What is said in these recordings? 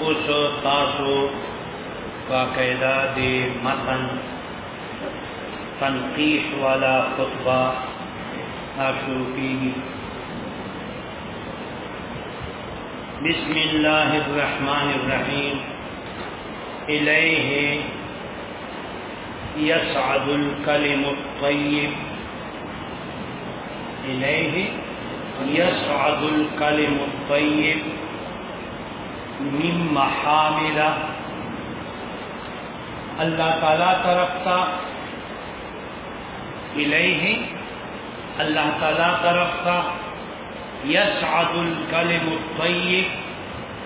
اوس تاسو باقاعده دی متن تنقیح والا خطبه تاسو کیږي بسم الله الرحمن الرحیم الیه يسعد الكلم الطيب إليه يسعد الكلم الطيب من محامل اللہ تعالیٰ طرف الیہ اللہ تعالیٰ طرف يسعد یسعد الکلم الطیب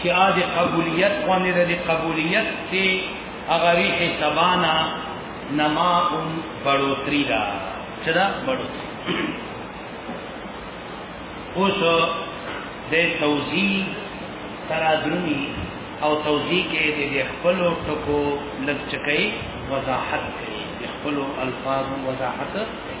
چې آج قبولیت باندې د قبولیت ته هغه ریښه سبانا نما اون بڑوتری دا چې دا بڑوتری اوس د توزیع ترازنی او توزیع کې د خپل ټکو لږچکې وضاحت کوي د خپل الفاظ وضاحت کوي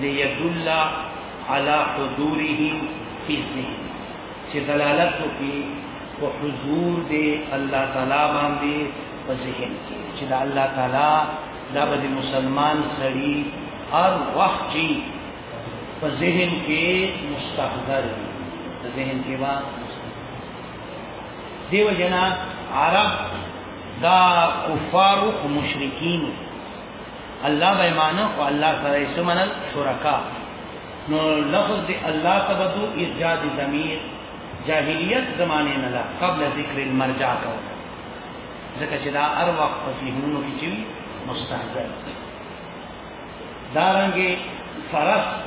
ليدل على حضوره في الذهن چې دلالت وکړي په حضور دی الله تعالی باندې په ذهن کې چې د الله تعالی دا به مسلمان سړي هر وخت چې په ذهن کې مستحضر دی په ذهن کې وا دیو جنا عرب دا کفار او مشرکین الله به معنا او الله سره یې سمنل شرکا نو لفظ دی الله تبدو ایجاد ضمیر جاهلیت زمانه نه لا قبل ذکر المرجع کو ځکه چې دا هر وخت په ذهنونو کې چوي مستحضر دارنګي فرست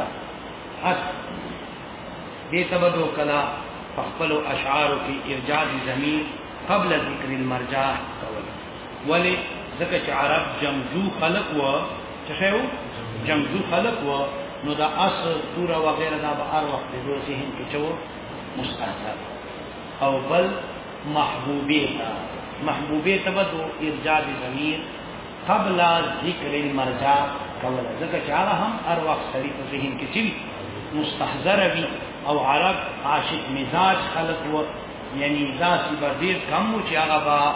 حس دې تبدو کلا خپل اشعار کې ایجاد ضمیر قبل ذکر المرجع کو ولی ځکه چې عرب جنگجو خلق و چې شو جنگجو خلق و نو دا اس تور او غیره دا به هر وخت د ذهن کې چو مستحضر او بل محبوبه تا محبوبه ته بدو ارجاع ضمیر قبل ذکر المرجع کوله ځکه چې هغه هم هر وخت سړي په ذهن کې چوي مستحضر وي او عرب عاشق مزاج خلق و یعنی ذات به ډیر کم و چې هغه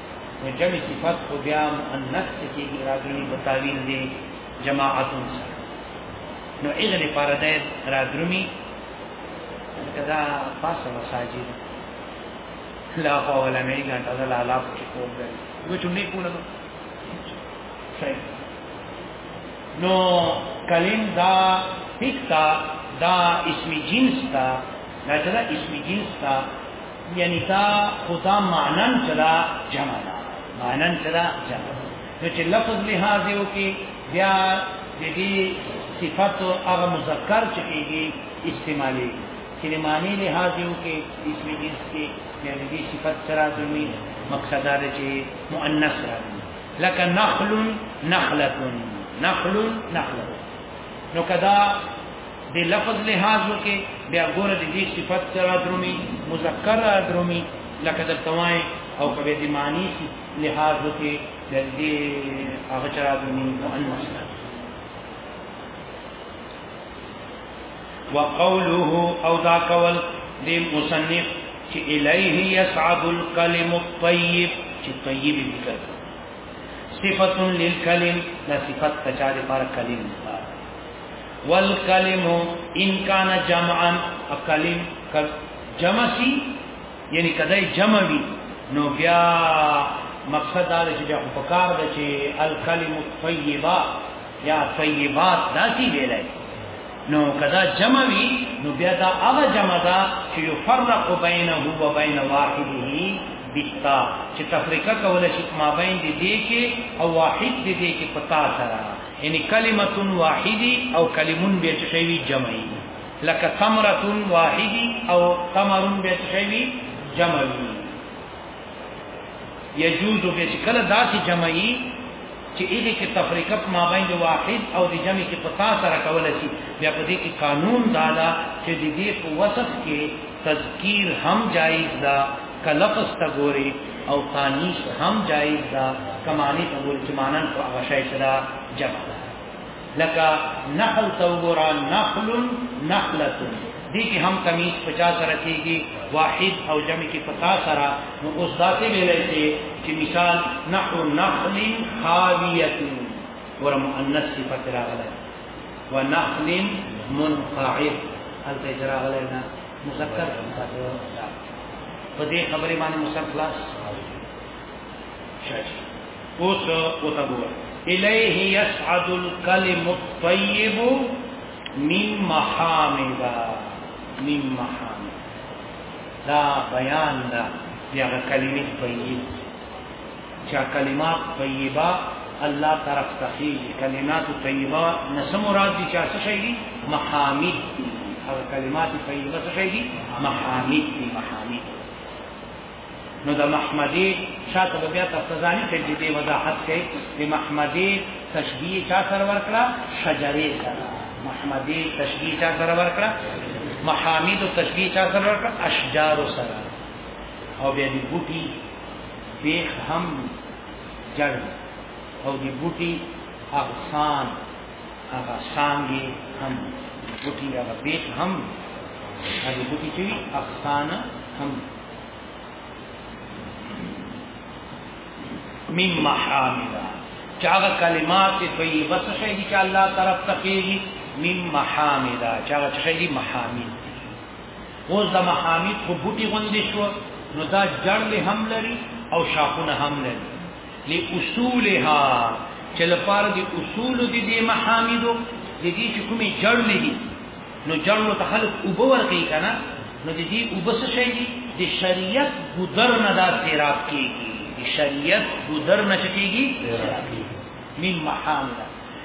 نو جمع صفت خو بیا مؤنث کې راغلي په تعویل دی جماعت سره نو اذن لپاره د راګرمي کدا پاسه مساجد لا خو ولا نه غټه د لالا په کې کوم دی نو چې نه کوله نو کلیم دا فکتا دا اسم جنس تا دا چې دا اسم جنس تا یعنی تا خدا معنن چلا جمع دا معنن چلا جمع نو چې لفظ لحاظ یو کې بیا د دې صفات او هغه مذکر چې کېږي استعمالي چې معنی لحاظ یو کې اسم جنس کې یعنی دې صفات سره دمي مقصد دا چې مؤنث راځي لکه نخل نخلة نخل نخلة نو کدا د لفظ لحاظ وکي بیا ګوره د دې صفت سره درومي مذکر درومي لکه د توای او کبه د معنی لحاظ وکي د دې هغه چرا درومي مؤنث وقوله او دا قول د مصنف چې الیه یصعد الکلم الطیب چې طیب ذکر صفه للکلم لا صفت تجارب پر کلم والکلم ان کان جمعا اکلم جمع سی یعنی کدی جمع وی نو بیا مقصد دا چې بیا په کار ده چې الکلم الطیبه یا طیبات داسي ویلای نو کدا جمع وی نو بیا دا هغه جمع ده چې یفرق بینه و بین واحده بتا چې تفریقه کول شي ما بین دې کې او واحد دې کې پتا سره یعنی کلمه واحدی او کلمون به څه شی جمعي لکه ثمره واحدی او ثمر به څه شی جمعي یجوز به چې کله داسې جمعي چې دې کې تفریقه په مابین د واحد او د جمع کې پتا سره کول شي بیا په دې کې قانون دا ده چې د دې په وصف کې تذکیر هم جایز ده که لفظ ته ګوري او تانیث هم جایز ده که معنی ته ګوري چې معنی په هغه شی چې دا جمع ده لکه نخل ته وګوره نخل نخلة دې کې هم تمیز په چا سره کېږي واحد او جمع کې پتا سره نو اوس داسې ویلی شي چې مثال نحو نخل خاویة ور مؤنث صفت راغلی ونخل منقعد هل ته جراغ لنا مذکر په دې خبرې باندې مصر خلاص شاش اوس وته ګور الیه یصعد الکلم الطیب من محامدا من محامد دا بیان دا بیا کلمه طیب چا کلمات طیبه الله طرف ته خېږي کلمات طیبه نه څه مراد دي چې څه شي دي محامد دي هغه کلمات طیبه څه شي دي محامد دي محامد نو د محمدي شاته به بیا تاسو ځاني ته دې وضاحت کوي د محمدي تشبیه چا سره ورکړه شجره سره محمدي تشبیه چا سره ورکړه محامد تشبیه چا سره ورکړه اشجار سره او بیا دې بوټي بیخ هم جړ او دی بوټي اغسان هغه سانګي هم بوټي هغه بیخ هم هغه بوټي چې اغسان هم من محامدا چاغه کلمات طیبه څه شي چې الله طرف تخیږي من محامدا چاغه څه شي محامد اوس د محامید خو بوټي غوندې شو نو دا جړل هم لري او شاخونه هم لري لاصولها چې لپاره د اصول د دې محامیدو د دې چې کومې جړلې دي نو جړلو ته خلک اوبه ورکوي که نه نو د دې اوبه څه شی دي د شریعت ګودر نه دا سیراب کېږي د شریعت ګودر نه څه کېږي من محامده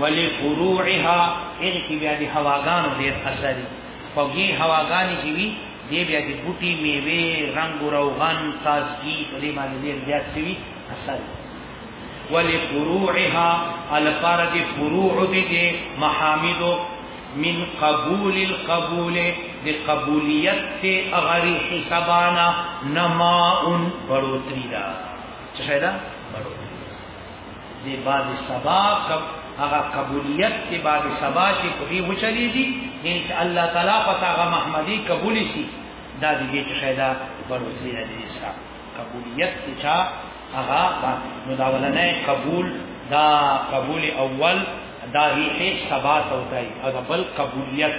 ولی فروعها هغه کې بیا د هواګانو ډېر اثر دي خوږې هواګانې چې وي دې بیا د بوټي میوې رنگ او روغن تازګي په دې باندې ډېر زیات شوي اثر دي ولی فروعها الفارد فروع دې محامد من قبول القبول دی قبولیت تے اغری حسابانا نماؤن بڑوتری دا چشای دا؟ بڑوتری دی بعد سبا کب هغه قبولیت دی بعد سبا چې په دې وچلی دي ان شاء الله تعالی پتا هغه محمدي قبول شي دا دې چې شایدا بروزي نه دي ښه قبولیت چې چا هغه باندې نو دا ولنه قبول دا قبول اول دا هي سبا ته وتاي هغه بل قبولیت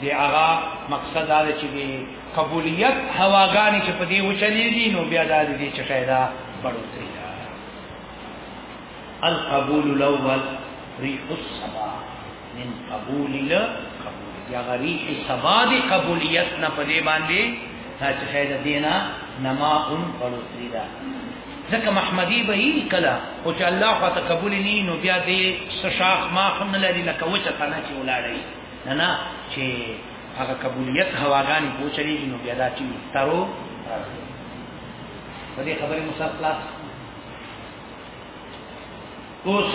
دی هغه مقصد دا چې دی قبولیت هواګانی چې په دې وچلېږي نو بیا دا دې چې شایدا بروزي القبول الاول ريح السبا من قبول لا قبول یا غریح سبا دی قبولیت نه پدې باندې تا چې خیر دینا نما ان پړو تریدا ځکه محمدی به یې کلا او چې الله خو ته قبول نه نو بیا دې سشاخ ما خم نه لري لکه وچه تنه چې ولاړی نه نه چې هغه قبولیت هواګانی پوچلی نو بیا دا چې ترو په دې خبرې مو سر خلاص اوس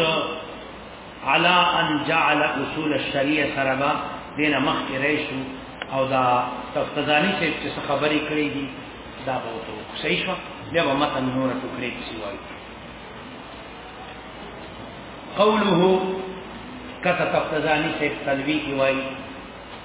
علا ان جعل اصول الشریعه سره با دینه مخ کې راشو او دا تفتزانی چې څه خبرې کړې دي دا به وته صحیح شو بیا به متن نور ټوکرې کسی وایي قوله کته تفتزانی سے تلوی کی وایي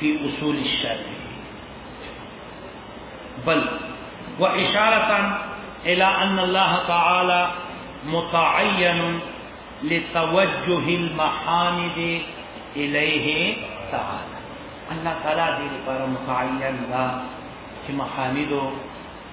في أصول الشرع بل وإشارة إلى أن الله تعالى متعين لتوجه المحامد إليه تعالى ان تعالى دې لپاره متعین دا چې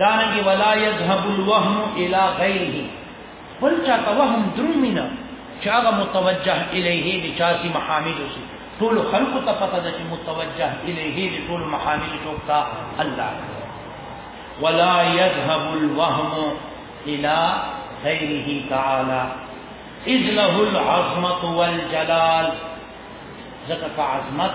دارنګ ولا يذهب الوهم الى غيره بل چا ته وهم درومینه چې هغه متوجه الیه دي چاسي محامد اوسي ټول خلق ته پته ده چې متوجه الیه دي ټول محامد چوکتا الله ولا يذهب الوهم الى غيره تعالى اذ له العظمه والجلال ذکر عظمت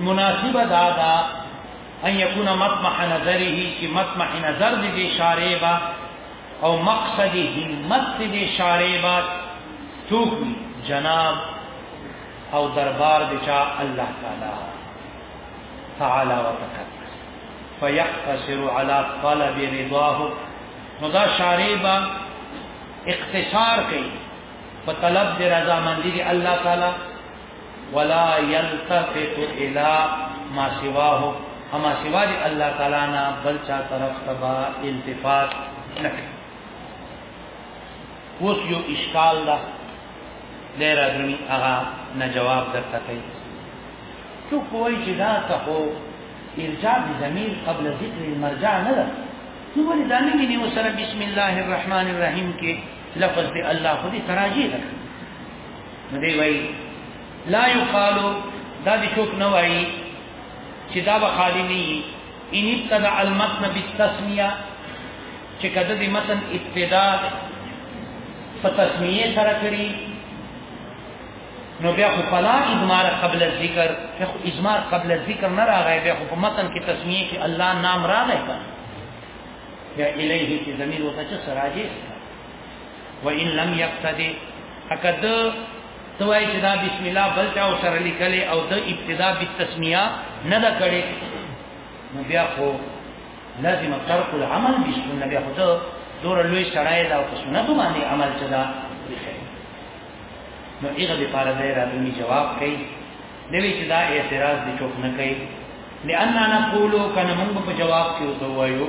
مناسب دا دا ان یکون مطمح نظره چې مطمح نظر دې دې شارع با او مقصد همت دې دې شارع با څوک جناب او دربار دې چا الله تعالی تعالی وتقدس فيقتصر على طلب رضاه نو دا شارع با اختصار کوي په طلب دې رضا مندي دې الله تعالی ولا يلتفت الى ما سواه اما سوا دی الله تعالی نه بل چا طرف تبا التفات نه اوس یو اشکال ده ډیر غنی هغه نه جواب درته کوي تو کوی چې دا ته هو ارجاع بضمیر قبل ذکر المرجع نه ده نو ولې دا نه مینه وسره بسم الله الرحمن الرحیم کې لفظ دی الله خو دې تراجی ده نو دی وای لا یقال دا دې څوک نه وای چې دا به خالی نه ان ابتدا المتن بالتسمیه چې کده دې متن ابتدا په تسمیه سره کړی نو بیا خو فلا ادمار قبل الذکر که خو ازمار قبل الذکر نه راغی بیا خو په متن کې تسمیه کې الله نام راغی کنه یا الیه کی زمیر وته چې سراجی و ان لم یقتدی اکد توای چې دا بسم الله بل چا سره لیکل او د ابتدا بالتسمیه نه دا کړي نو بیا خو لازم ترک العمل بالسنه بیا خو ته دور لوی سړای دا او سنت باندې عمل چدا نو هغه به پاره دی راځي جواب کوي نوی چې دا اعتراض دي چوک نه کوي لئن انا قولو کنه موږ په جواب کې وځو وایو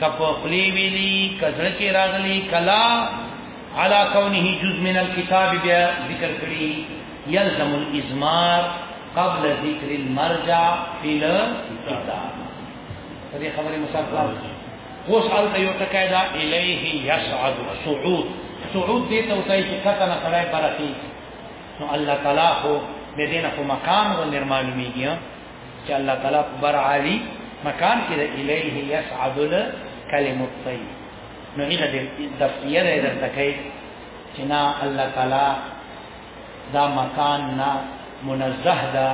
کپ خلی ویلی کزړه کې راغلی کلا علا کونه جز من الكتاب بیا ذکر کړي يلزم الازمار قبل ذکر المرجع فی الكتاب دې خبرې مسافر اوس حالت یو ټکای دا الیه یصعد صعود صعود دې ته وتای چې کته نه کړای برخی نو الله تعالی خو دې نه خو مقام و نرمالومیږي چې الله تعالی په بر عالی مکان کې د الیه یصعد الکلم الطیب نو هغه د دفیه ده درته کوي چې نه الله تعالی دا مکان نه منزه ده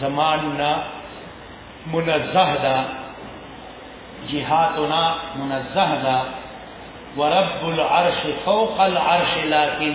زمان نه منزه ده جهاتنا منزه ده ورب العرش فوق العرش لكن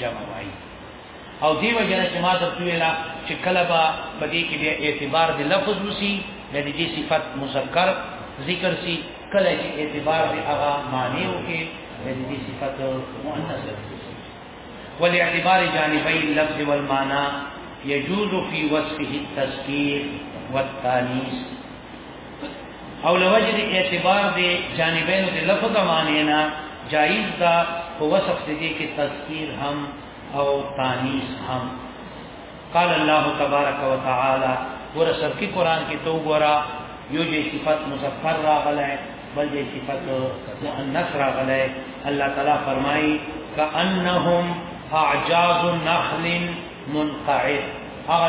جمع وای او دی وجنه چې ما درته ویلا چې کله با پدې کې بیا اعتبار د لفظ وسی د دې صفت مذکر ذکر سی کله چې اعتبار د هغه معنی او کې د دې صفت مؤنث والاعتبار جانبي اللفظ والمعنى يجوز في وصفه التذكير والتانيث او لوجه دی اعتبار دی جانبینو دی لفظ معنی نه جائز دا په وصف دی کې تذکیر هم او تانیث هم قال الله تبارک وتعالى ور سرکی قران کې تو ګورا یو جې صفات مظفر راغله بل جې صفات مؤنث راغله الله تعالی فرمایي کأنهم اعجاز نخل منقعد هغه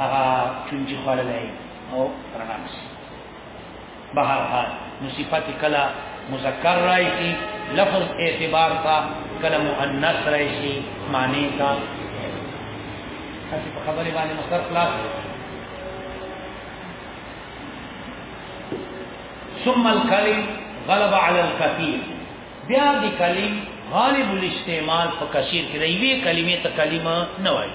هغه چونچې خوړلې او رڼا نشي بهر حال نو صفت کلا مذکر راځي لفظ اعتبار تا کلا مؤنث راځي معنی تا هڅه په خبره باندې مصدر خلاص ثم الكلم غلب على الكثير بیا دی کلم غالب الاستعمال په کثیر کې دی وی کلمې ته کلمه نه وایي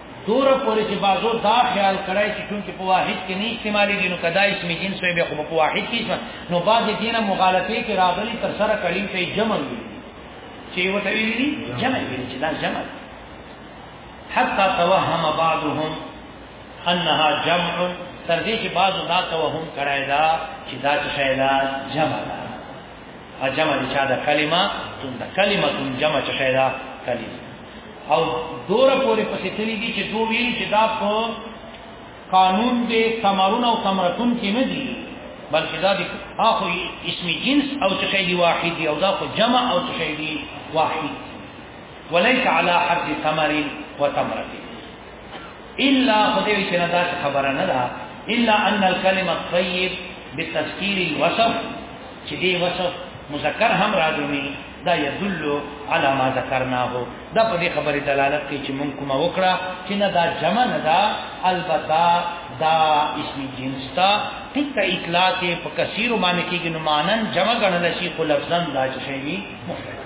دوره پورې چې بازو دا خیال کړای چې کوم چې په واحد کې نه استعمالي دي نو کدا اسم جنس وي به خو په واحد کې اسم نو بعد دې نه مغالطه کې راغلي تر سره کلیم ته جمع وي چې یو ته ویلي جمع وي چې دا جمع حتى توهم بعضهم انها جمع تر دې چې بعضو دا توهم کړای دا چې دا څه شی دا جمع ده جمع دي چا دا کلمه تون دا کلمه تون جمع چا شای دا کلمه او دورا پوری پسی تلی دی چه دو ویل چه دا پا قانون دی تمرون او تمرتون کی ندی بلکه دا دی آخو اسم جنس او چا شای دی واحد دی او دا خو جمع او چا شای دی واحد ولیس علا حد تمرین و تمرتین الا خدای چې نه دا خبره نه ده الا ان الكلمه الطيب بتذكير الوصف چې دی وصف مذکر هم راځي دا يدل على ما ذكرناه دا په دې خبره دلالت کوي چې مونږ کومه وکړه چې نه دا جمع نه دا البته دا اسم جنس تا ټیک ته اطلاق په کثیر باندې کېږي نو مانن جمع غنل شي خو لفظا دا شي مفرد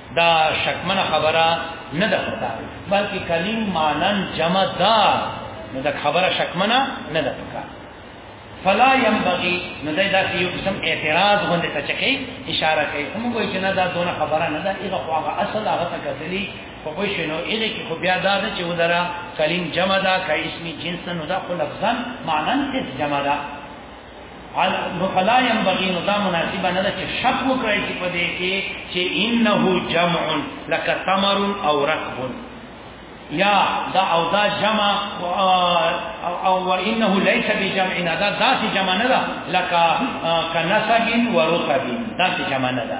دا شکمن خبره نه ده پکار بلکې کلیم مانن جمع دا نو دا خبره شکمنه نه ده پکار فلا ينبغي نو دا داسې یو قسم اعتراض غونډه ته چکی اشاره کوي هم وایي چې نه دا دونه خبره نه ده هغه خو هغه اصل هغه ته کتلی خو وایي چې نو هغه کې خو بیا دا ده چې ودره کلیم جمع ده کای اسمی جنس نو دا خو لفظا مانن جمع ده نو فلا ينبغي نو دا مناسبه نه ده چې شک وکړي چې په دې کې چې انه جمع لك ثمر او ركب یا دا او دا جمع او او وانه ليس بجمع دا ذات جمع نه ده لك كنسب ورطب ذات جمع نه ده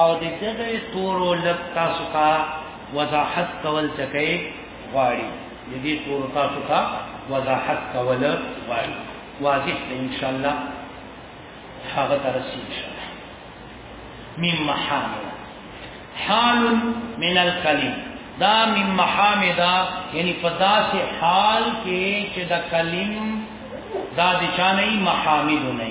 او د دغه تورو لب تاسو ته وضاحت کول چکه غواړي د دې تورو تاسو ته وضاحت کول غواړي واضح ده ان شاء الله هغه ترسي ان شاء الله مم محامد حال من الكلم دا مم محامد یعنی پدا سے حال کې چې دا کلم دا د چا نه محامد نه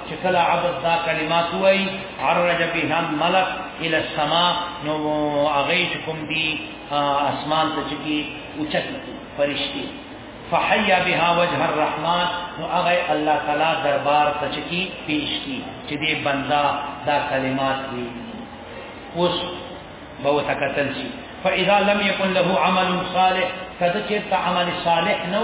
چې کله عبد دا کلمات وای عرج بها الملك الى السماء نو هغه چې کوم دی اسمان ته چې کی اوچت فرشتي فحيا بها وجه الرحمن نو هغه الله تعالی دربار ته چې کی پیش کی چې دې بندا دا کلمات وی اوس به تکتل شي فاذا لم يكن له عمل صالح کده چې عمل صالح نو